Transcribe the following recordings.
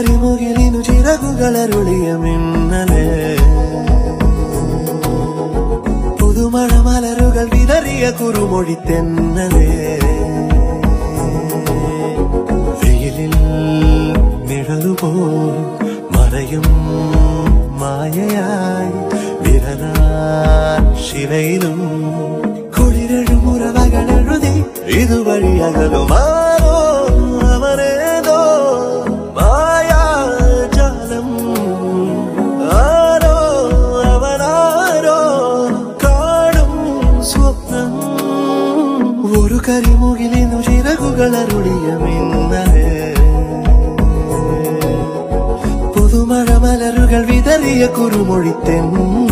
കരിമുകിലിനു ചിറകുകളരുളിയ മിന്നലെ. പുതുമഴ മലരുകൾ വിതറിയ കുറുമൊഴി തെന്നലെ. വെയിലിൽ നിഴലുപോൽ മറയും മായയായി വിരലാൽ ശിലയിലും കുളിരഴുമുറവകൾ എഴുതി ഇതുവഴി ചിറകുകളരുളിയ മിന്നലേ പുതുമഴ മലരുകൾ വിതറിയ കുറുമൊഴി തെന്നലേ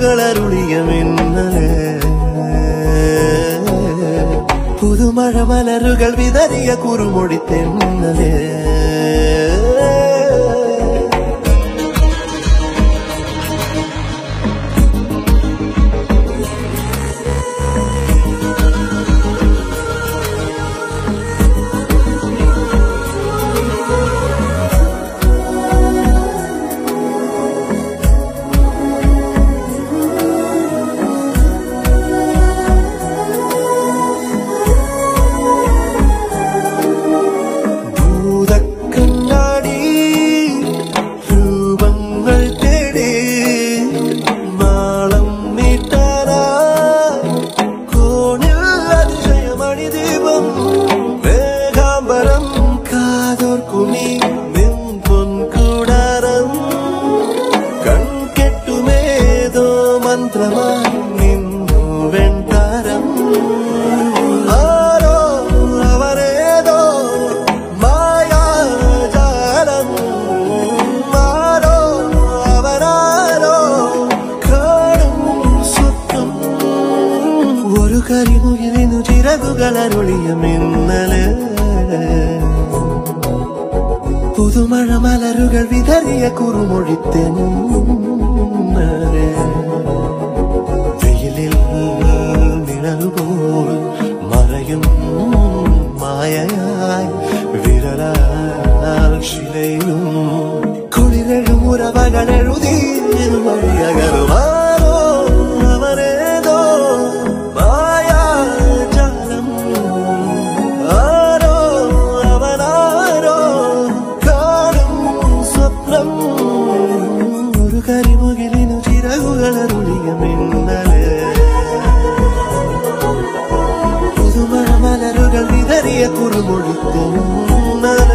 ചിറകുകളരുളിയ മിന്നലെ പുതുമഴ മലരുകൾ വിതറിയ കുറുമൊഴി തെന്നലേ. കാതോർക്കുമീ നിൻ പൊൻകൂടാരം കൺകെട്ടുമേതോ മന്ത്രമായി നിന്നു വെൺതാരം. ആരോ അവരേതോ മായാജാലം. ആരോ അവരാരോ കാണും സ്വപ്നം ഒരു കരിമുകിലിനു ചിറകുകളരുളിയ മിന്നലേ. പുതുമഴ മലരുകൾ വിതറിയ കുറുമൊഴിത്തെന്നേ വെയിലിൽ നിഴലുപോൽ മറയും മായയായി വിരലാൽ ശിലയിലും കുളിരഴുമുറവകൾ എഴുതി por morri como um